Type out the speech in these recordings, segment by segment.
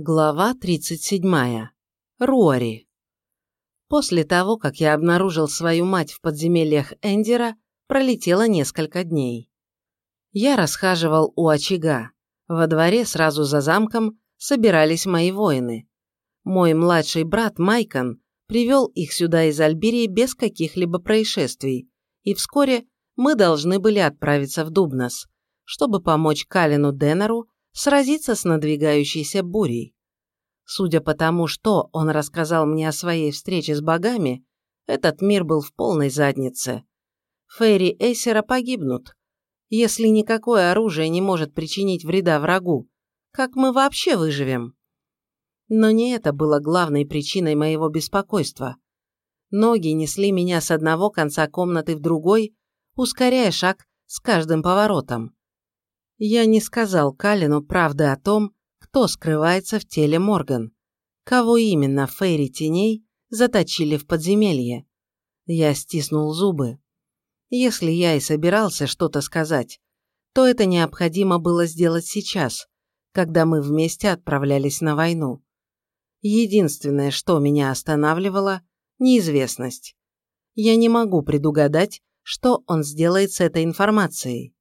Глава 37. Руари. После того, как я обнаружил свою мать в подземельях Эндера, пролетело несколько дней. Я расхаживал у очага. Во дворе сразу за замком собирались мои воины. Мой младший брат Майкон привел их сюда из Альберии без каких-либо происшествий, и вскоре мы должны были отправиться в Дубнос, чтобы помочь Калину Деннеру сразиться с надвигающейся бурей. Судя по тому, что он рассказал мне о своей встрече с богами, этот мир был в полной заднице. Фейри Эйсера погибнут. Если никакое оружие не может причинить вреда врагу, как мы вообще выживем? Но не это было главной причиной моего беспокойства. Ноги несли меня с одного конца комнаты в другой, ускоряя шаг с каждым поворотом. Я не сказал Калину правды о том, кто скрывается в теле Морган. Кого именно Фейри Теней заточили в подземелье. Я стиснул зубы. Если я и собирался что-то сказать, то это необходимо было сделать сейчас, когда мы вместе отправлялись на войну. Единственное, что меня останавливало – неизвестность. Я не могу предугадать, что он сделает с этой информацией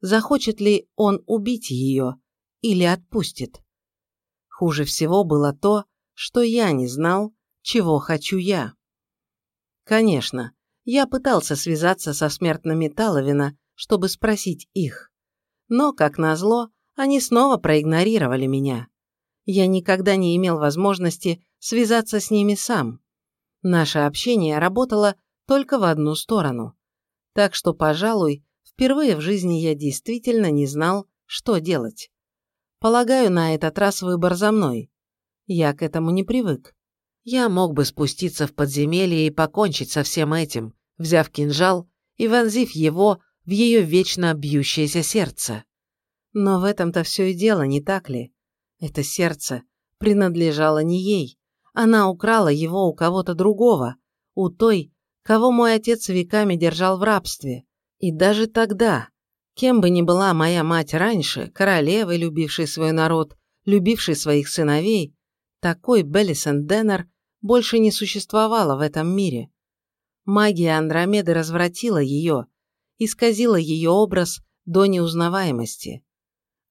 захочет ли он убить ее или отпустит. Хуже всего было то, что я не знал, чего хочу я. Конечно, я пытался связаться со смертными Таловина, чтобы спросить их. Но, как назло, они снова проигнорировали меня. Я никогда не имел возможности связаться с ними сам. Наше общение работало только в одну сторону. Так что, пожалуй, Впервые в жизни я действительно не знал, что делать. Полагаю, на этот раз выбор за мной. Я к этому не привык. Я мог бы спуститься в подземелье и покончить со всем этим, взяв кинжал и вонзив его в ее вечно бьющееся сердце. Но в этом-то все и дело, не так ли? Это сердце принадлежало не ей. Она украла его у кого-то другого, у той, кого мой отец веками держал в рабстве. И даже тогда, кем бы ни была моя мать раньше, королевой, любившей свой народ, любившей своих сыновей, такой Беллисон Деннер больше не существовало в этом мире. Магия Андромеды развратила ее, исказила ее образ до неузнаваемости.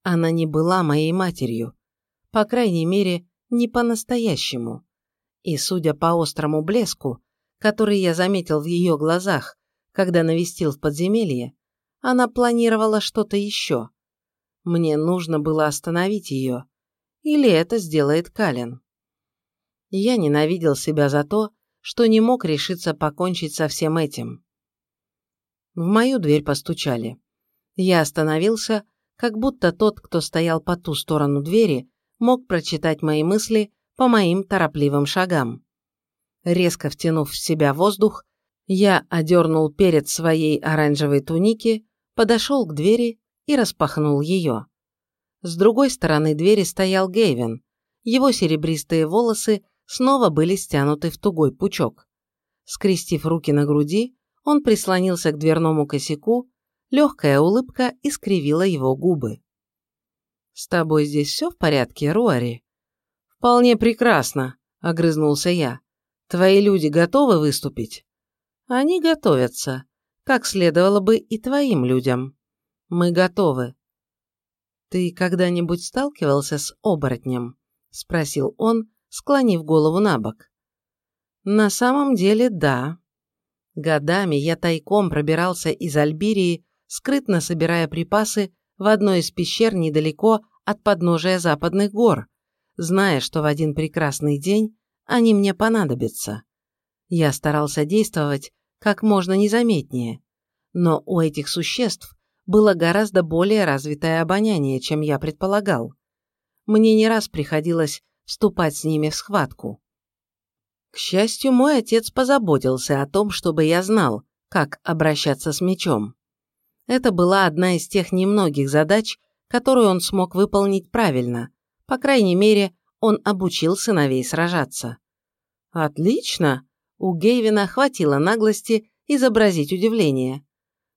Она не была моей матерью, по крайней мере, не по-настоящему. И, судя по острому блеску, который я заметил в ее глазах, когда навестил в подземелье, она планировала что-то еще. Мне нужно было остановить ее. Или это сделает Калин. Я ненавидел себя за то, что не мог решиться покончить со всем этим. В мою дверь постучали. Я остановился, как будто тот, кто стоял по ту сторону двери, мог прочитать мои мысли по моим торопливым шагам. Резко втянув в себя воздух, я одернул перед своей оранжевой туники, подошел к двери и распахнул ее. С другой стороны двери стоял Гейвен. Его серебристые волосы снова были стянуты в тугой пучок. Скрестив руки на груди, он прислонился к дверному косяку, легкая улыбка искривила его губы. «С тобой здесь все в порядке, Руари?» «Вполне прекрасно», — огрызнулся я. «Твои люди готовы выступить?» Они готовятся, как следовало бы и твоим людям. Мы готовы. Ты когда-нибудь сталкивался с оборотнем? Спросил он, склонив голову на бок. На самом деле, да. Годами я тайком пробирался из Альбирии, скрытно собирая припасы в одной из пещер недалеко от подножия западных гор, зная, что в один прекрасный день они мне понадобятся. Я старался действовать как можно незаметнее. Но у этих существ было гораздо более развитое обоняние, чем я предполагал. Мне не раз приходилось вступать с ними в схватку. К счастью, мой отец позаботился о том, чтобы я знал, как обращаться с мечом. Это была одна из тех немногих задач, которую он смог выполнить правильно. По крайней мере, он обучил сыновей сражаться. «Отлично!» У Гейвина хватило наглости изобразить удивление.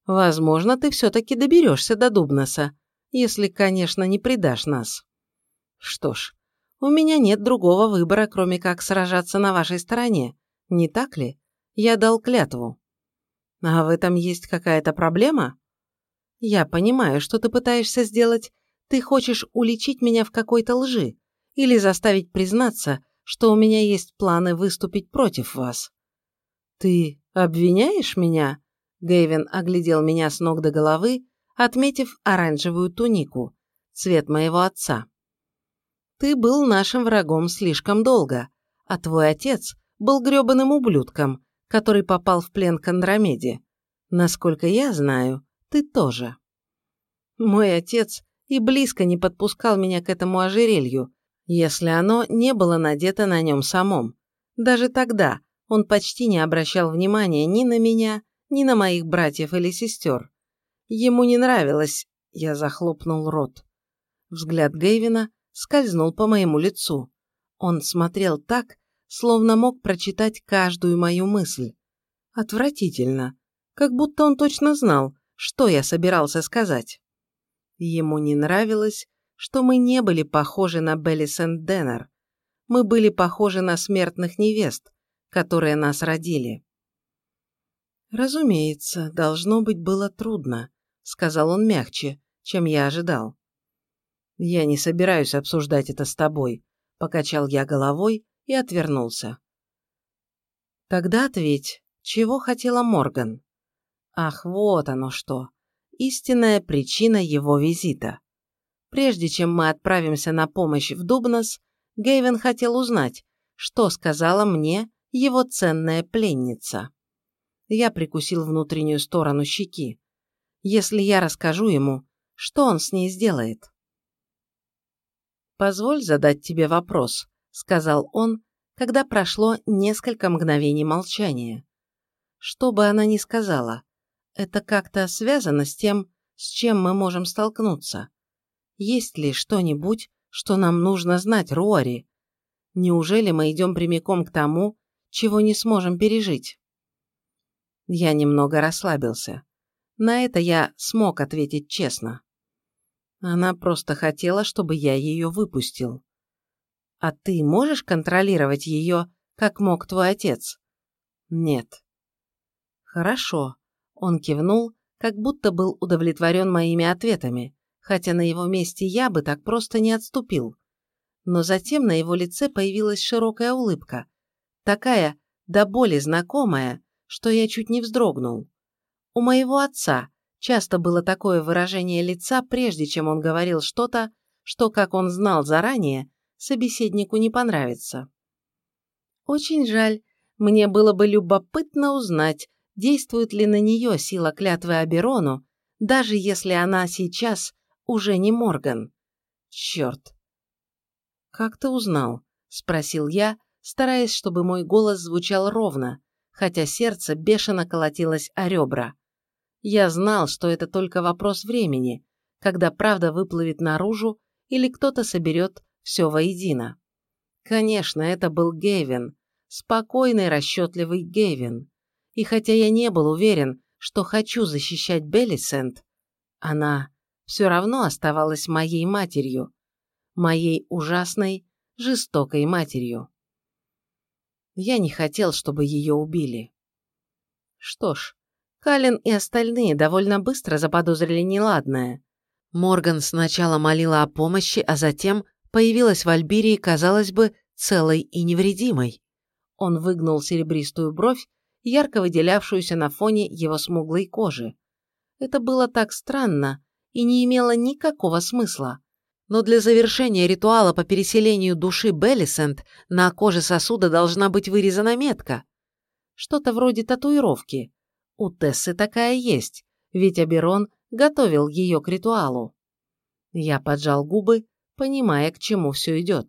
«Возможно, ты все-таки доберешься до Дубноса, если, конечно, не предашь нас». Что ж, У меня нет другого выбора, кроме как сражаться на вашей стороне, не так ли? Я дал клятву. А в этом есть какая-то проблема? Я понимаю, что ты пытаешься сделать. Ты хочешь уличить меня в какой-то лжи или заставить признаться, что у меня есть планы выступить против вас. Ты обвиняешь меня? Гэйвин оглядел меня с ног до головы, отметив оранжевую тунику, цвет моего отца. Ты был нашим врагом слишком долго, а твой отец был грёбаным ублюдком, который попал в плен к Андромеде. Насколько я знаю, ты тоже. Мой отец и близко не подпускал меня к этому ожерелью, если оно не было надето на нем самом. Даже тогда он почти не обращал внимания ни на меня, ни на моих братьев или сестер. Ему не нравилось, я захлопнул рот. Взгляд Гейвина скользнул по моему лицу. Он смотрел так, словно мог прочитать каждую мою мысль. Отвратительно. Как будто он точно знал, что я собирался сказать. Ему не нравилось, что мы не были похожи на Белли Сент-Деннер. Мы были похожи на смертных невест, которые нас родили. «Разумеется, должно быть было трудно», — сказал он мягче, чем я ожидал. «Я не собираюсь обсуждать это с тобой», — покачал я головой и отвернулся. «Тогда ответь, чего хотела Морган?» «Ах, вот оно что! Истинная причина его визита. Прежде чем мы отправимся на помощь в Дубнос, Гейвен хотел узнать, что сказала мне его ценная пленница. Я прикусил внутреннюю сторону щеки. Если я расскажу ему, что он с ней сделает? «Позволь задать тебе вопрос», — сказал он, когда прошло несколько мгновений молчания. Что бы она ни сказала, это как-то связано с тем, с чем мы можем столкнуться. Есть ли что-нибудь, что нам нужно знать, Руари? Неужели мы идем прямиком к тому, чего не сможем пережить? Я немного расслабился. На это я смог ответить честно. Она просто хотела, чтобы я ее выпустил. А ты можешь контролировать ее, как мог твой отец? Нет. Хорошо. Он кивнул, как будто был удовлетворен моими ответами хотя на его месте я бы так просто не отступил. Но затем на его лице появилась широкая улыбка, такая до боли знакомая, что я чуть не вздрогнул. У моего отца часто было такое выражение лица, прежде чем он говорил что-то, что, как он знал заранее, собеседнику не понравится. Очень жаль, мне было бы любопытно узнать, действует ли на нее сила клятвы Аберону, даже если она сейчас уже не Морган. Черт. «Как ты узнал?» – спросил я, стараясь, чтобы мой голос звучал ровно, хотя сердце бешено колотилось о ребра. Я знал, что это только вопрос времени, когда правда выплывет наружу или кто-то соберет все воедино. Конечно, это был Гейвин, спокойный, расчетливый Гейвин. И хотя я не был уверен, что хочу защищать Беллисент, она все равно оставалась моей матерью, моей ужасной, жестокой матерью. Я не хотел, чтобы ее убили. Что ж, Калин и остальные довольно быстро заподозрили неладное. Морган сначала молила о помощи, а затем появилась в Альбирии, казалось бы, целой и невредимой. Он выгнул серебристую бровь, ярко выделявшуюся на фоне его смуглой кожи. Это было так странно, и не имело никакого смысла. Но для завершения ритуала по переселению души Беллисент на коже сосуда должна быть вырезана метка. Что-то вроде татуировки. У Тессы такая есть, ведь Аберон готовил ее к ритуалу. Я поджал губы, понимая, к чему все идет.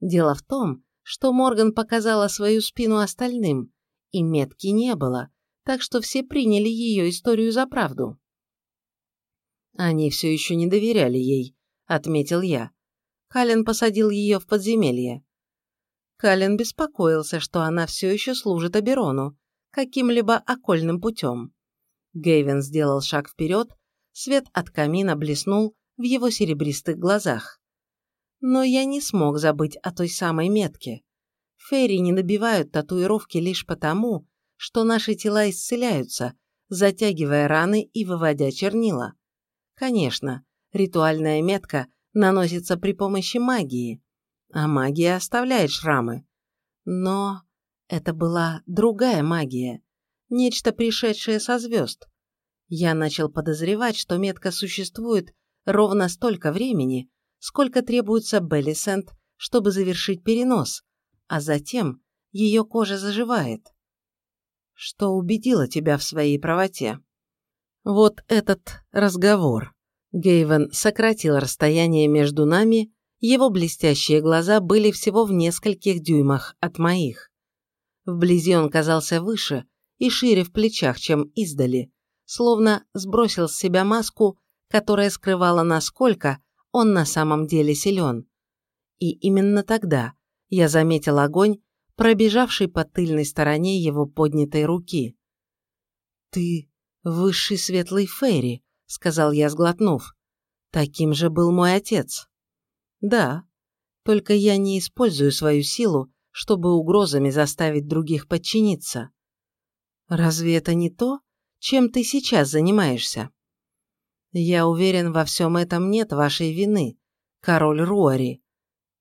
Дело в том, что Морган показала свою спину остальным, и метки не было, так что все приняли ее историю за правду. Они все еще не доверяли ей, отметил я. Калин посадил ее в подземелье. Калин беспокоился, что она все еще служит Аберону, каким-либо окольным путем. Гейвен сделал шаг вперед, свет от камина блеснул в его серебристых глазах. Но я не смог забыть о той самой метке. Фейри не набивают татуировки лишь потому, что наши тела исцеляются, затягивая раны и выводя чернила. Конечно, ритуальная метка наносится при помощи магии, а магия оставляет шрамы. Но это была другая магия, нечто пришедшее со звезд. Я начал подозревать, что метка существует ровно столько времени, сколько требуется Беллисент, чтобы завершить перенос, а затем ее кожа заживает. Что убедило тебя в своей правоте? Вот этот разговор. Гейвен сократил расстояние между нами, его блестящие глаза были всего в нескольких дюймах от моих. Вблизи он казался выше и шире в плечах, чем издали, словно сбросил с себя маску, которая скрывала, насколько он на самом деле силен. И именно тогда я заметил огонь, пробежавший по тыльной стороне его поднятой руки. «Ты высший светлый Фейри», — сказал я, сглотнув. «Таким же был мой отец». «Да, только я не использую свою силу, чтобы угрозами заставить других подчиниться. Разве это не то, чем ты сейчас занимаешься?» «Я уверен, во всем этом нет вашей вины, король Руари.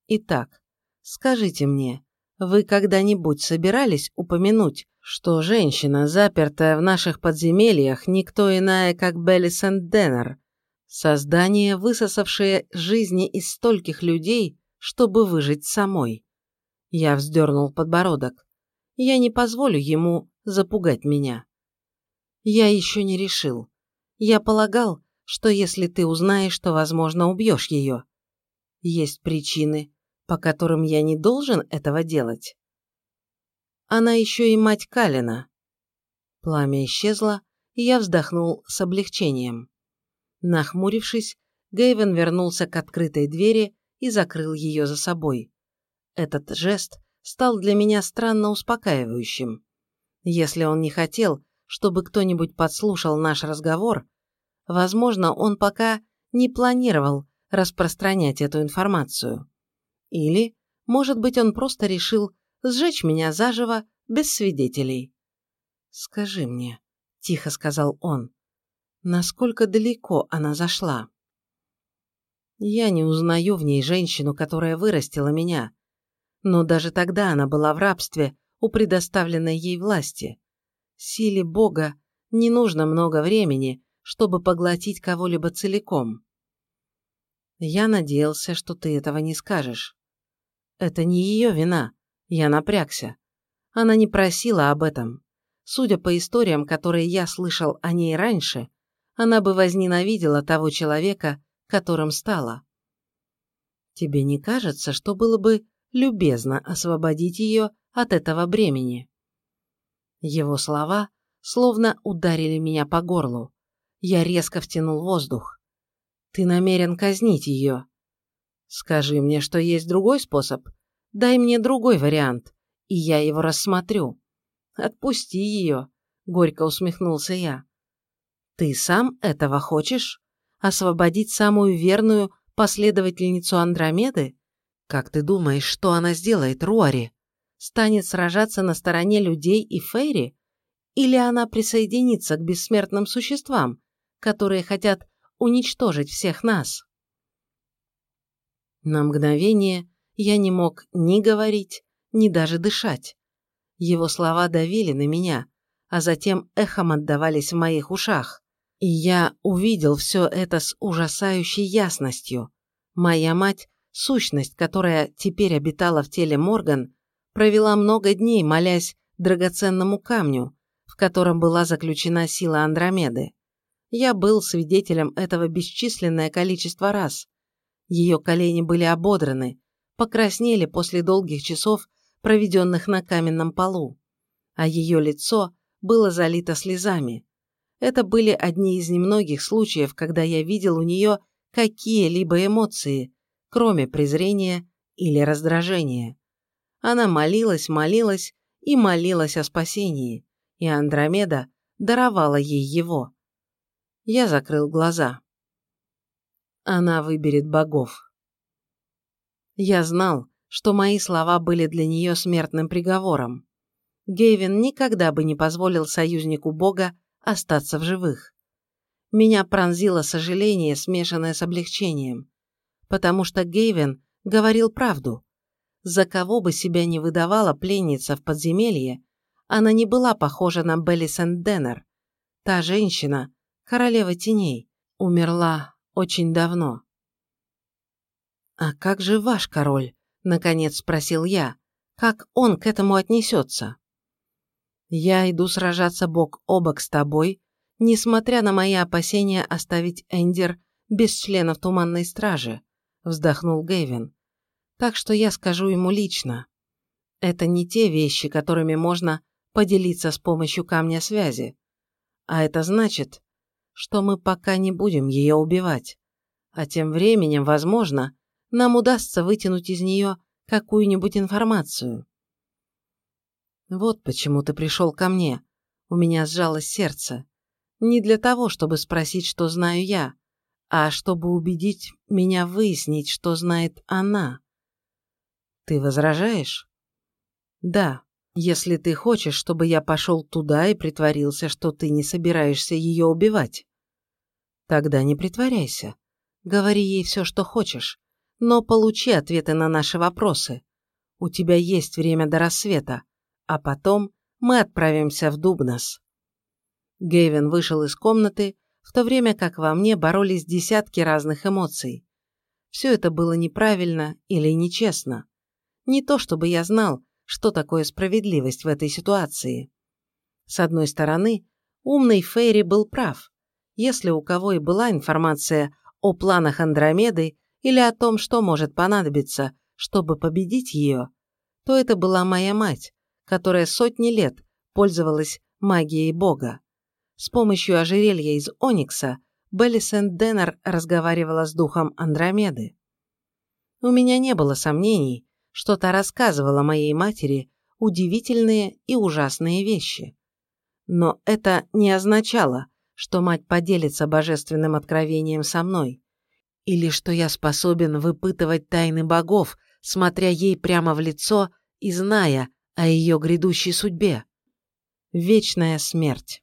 Итак, скажите мне, вы когда-нибудь собирались упомянуть, что женщина, запертая в наших подземельях, никто иная, как Беллисент Деннер, создание, высосавшее жизни из стольких людей, чтобы выжить самой? Я вздернул подбородок. Я не позволю ему запугать меня. Я еще не решил. Я полагал, что если ты узнаешь, то, возможно, убьешь ее. Есть причины, по которым я не должен этого делать. Она еще и мать Калина. Пламя исчезло, и я вздохнул с облегчением. Нахмурившись, Гейвен вернулся к открытой двери и закрыл ее за собой. Этот жест стал для меня странно успокаивающим. Если он не хотел, чтобы кто-нибудь подслушал наш разговор, возможно, он пока не планировал распространять эту информацию. Или, может быть, он просто решил сжечь меня заживо, без свидетелей. «Скажи мне», – тихо сказал он, – «насколько далеко она зашла?» Я не узнаю в ней женщину, которая вырастила меня, но даже тогда она была в рабстве у предоставленной ей власти. Силе Бога не нужно много времени, чтобы поглотить кого-либо целиком. Я надеялся, что ты этого не скажешь. Это не ее вина. Я напрягся. Она не просила об этом. Судя по историям, которые я слышал о ней раньше, она бы возненавидела того человека, которым стала. Тебе не кажется, что было бы любезно освободить ее от этого бремени? Его слова словно ударили меня по горлу. Я резко втянул воздух. Ты намерен казнить ее. Скажи мне, что есть другой способ. Дай мне другой вариант, и я его рассмотрю. Отпусти ее, горько усмехнулся я. Ты сам этого хочешь? Освободить самую верную последовательницу Андромеды? Как ты думаешь, что она сделает, Руари? Станет сражаться на стороне людей и Фейри? Или она присоединится к бессмертным существам, которые хотят уничтожить всех нас? На мгновение я не мог ни говорить, ни даже дышать. Его слова давили на меня, а затем эхом отдавались в моих ушах. И я увидел все это с ужасающей ясностью. Моя мать, сущность, которая теперь обитала в теле Морган, провела много дней, молясь драгоценному камню, в котором была заключена сила Андромеды. Я был свидетелем этого бесчисленное количество раз, ее колени были ободраны, покраснели после долгих часов, проведенных на каменном полу, а ее лицо было залито слезами. Это были одни из немногих случаев, когда я видел у нее какие-либо эмоции, кроме презрения или раздражения. Она молилась, молилась и молилась о спасении, и Андромеда даровала ей его. Я закрыл глаза. Она выберет богов. Я знал, что мои слова были для нее смертным приговором. Гейвин никогда бы не позволил союзнику Бога остаться в живых. Меня пронзило сожаление, смешанное с облегчением, потому что Гейвин говорил правду. За кого бы себя не выдавала пленница в подземелье, она не была похожа на Белли Сент-Деннер. Та женщина, королева теней, умерла очень давно. «А как же ваш король?» – наконец спросил я. «Как он к этому отнесется?» «Я иду сражаться бок о бок с тобой, несмотря на мои опасения оставить Эндер без членов Туманной Стражи», – вздохнул Гэвин. «Так что я скажу ему лично. Это не те вещи, которыми можно поделиться с помощью камня связи. А это значит, что мы пока не будем ее убивать. А тем временем, возможно, нам удастся вытянуть из нее какую-нибудь информацию. Вот почему ты пришел ко мне. У меня сжалось сердце. Не для того, чтобы спросить, что знаю я, а чтобы убедить меня выяснить, что знает она. Ты возражаешь? Да, если ты хочешь, чтобы я пошел туда и притворился, что ты не собираешься ее убивать. Тогда не притворяйся. Говори ей все, что хочешь, но получи ответы на наши вопросы. У тебя есть время до рассвета, а потом мы отправимся в Дубнос». Гейвин вышел из комнаты, в то время как во мне боролись десятки разных эмоций. Все это было неправильно или нечестно. Не то чтобы я знал, что такое справедливость в этой ситуации. С одной стороны, умный Фейри был прав. Если у кого и была информация о планах Андромеды или о том, что может понадобиться, чтобы победить ее, то это была моя мать, которая сотни лет пользовалась магией Бога. С помощью ожерелья из Оникса Белли Сент-Деннер разговаривала с духом Андромеды. У меня не было сомнений, что та рассказывала моей матери удивительные и ужасные вещи. Но это не означало, что мать поделится божественным откровением со мной или что я способен выпытывать тайны богов, смотря ей прямо в лицо и зная о ее грядущей судьбе. Вечная смерть.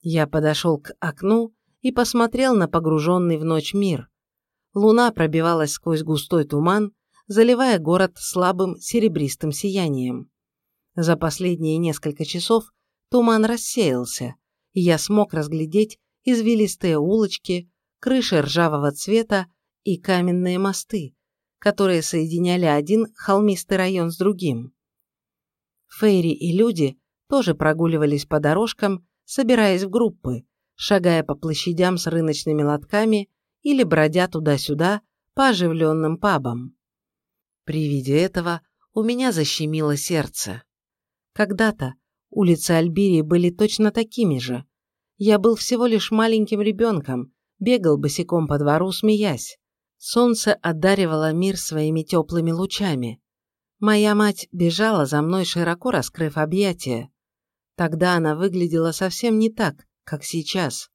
Я подошел к окну и посмотрел на погруженный в ночь мир. Луна пробивалась сквозь густой туман, заливая город слабым серебристым сиянием. За последние несколько часов туман рассеялся, и я смог разглядеть извилистые улочки, крыши ржавого цвета и каменные мосты, которые соединяли один холмистый район с другим. Фейри и люди тоже прогуливались по дорожкам, собираясь в группы, шагая по площадям с рыночными лотками или бродя туда-сюда по оживленным пабам. При виде этого у меня защемило сердце. Когда-то улицы Альберии были точно такими же. Я был всего лишь маленьким ребенком, бегал босиком по двору, смеясь. Солнце одаривало мир своими теплыми лучами. Моя мать бежала за мной, широко раскрыв объятия. Тогда она выглядела совсем не так, как сейчас.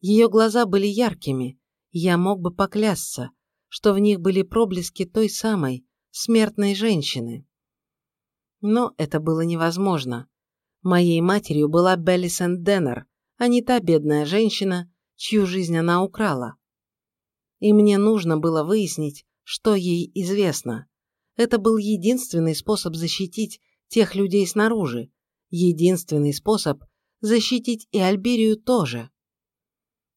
Ее глаза были яркими, я мог бы поклясться, что в них были проблески той самой, смертной женщины. Но это было невозможно. Моей матерью была Белли Сент-Деннер, а не та бедная женщина, чью жизнь она украла. И мне нужно было выяснить, что ей известно. Это был единственный способ защитить тех людей снаружи, единственный способ защитить и Альберию тоже.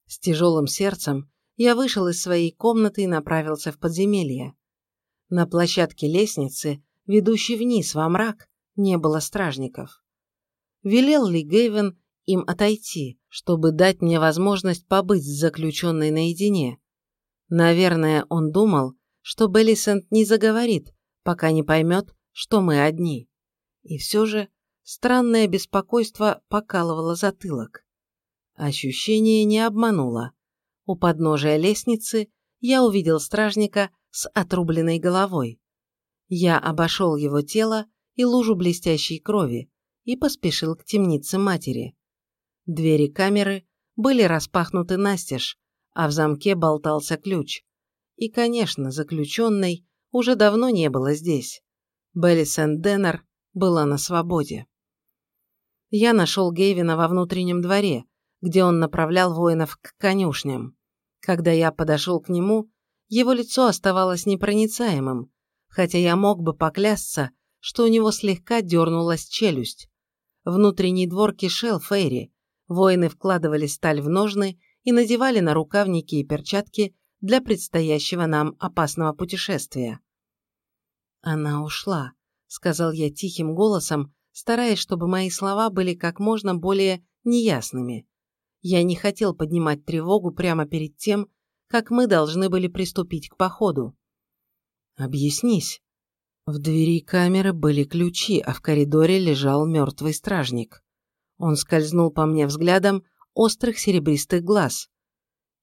С тяжелым сердцем я вышел из своей комнаты и направился в подземелье. На площадке лестницы, ведущей вниз во мрак, не было стражников. Велел ли Гейвен им отойти, чтобы дать мне возможность побыть с заключенной наедине. Наверное, он думал, что Беллисент не заговорит, пока не поймет, что мы одни. И все же странное беспокойство покалывало затылок. Ощущение не обмануло. У подножия лестницы я увидел стражника с отрубленной головой. Я обошел его тело и лужу блестящей крови и поспешил к темнице матери. Двери камеры были распахнуты настежь, а в замке болтался ключ. И, конечно, заключенный уже давно не было здесь. Белли Сент-Деннер была на свободе. Я нашел Гейвина во внутреннем дворе, где он направлял воинов к конюшням. Когда я подошел к нему, его лицо оставалось непроницаемым, хотя я мог бы поклясться, что у него слегка дернулась челюсть. Внутренний двор кишел Фейри, воины вкладывали сталь в ножны и надевали на рукавники и перчатки для предстоящего нам опасного путешествия. «Она ушла», — сказал я тихим голосом, стараясь, чтобы мои слова были как можно более неясными. Я не хотел поднимать тревогу прямо перед тем, как мы должны были приступить к походу. «Объяснись». В двери камеры были ключи, а в коридоре лежал мертвый стражник. Он скользнул по мне взглядом острых серебристых глаз.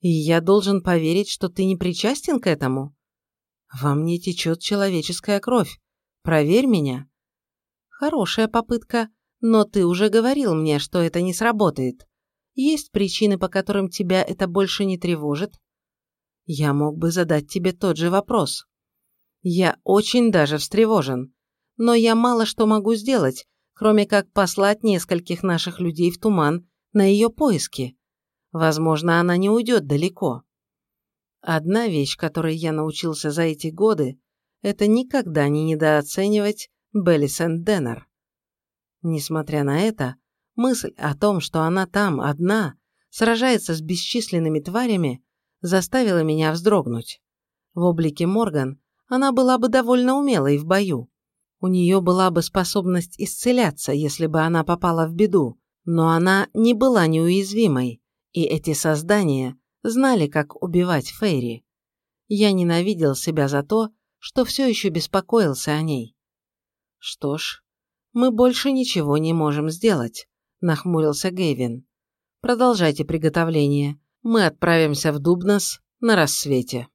«И я должен поверить, что ты не причастен к этому?» Во мне течет человеческая кровь. Проверь меня. Хорошая попытка, но ты уже говорил мне, что это не сработает. Есть причины, по которым тебя это больше не тревожит? Я мог бы задать тебе тот же вопрос. Я очень даже встревожен, но я мало что могу сделать, кроме как послать нескольких наших людей в туман на ее поиски. Возможно, она не уйдет далеко. Одна вещь, которой я научился за эти годы, это никогда не недооценивать Белли Сент-Деннер. Несмотря на это, мысль о том, что она там одна, сражается с бесчисленными тварями, заставила меня вздрогнуть. В облике Морган она была бы довольно умелой в бою. У нее была бы способность исцеляться, если бы она попала в беду, но она не была неуязвимой, и эти создания знали, как убивать Фейри. Я ненавидел себя за то, что все еще беспокоился о ней. «Что ж, мы больше ничего не можем сделать», – нахмурился Гейвин. «Продолжайте приготовление. Мы отправимся в Дубнос на рассвете».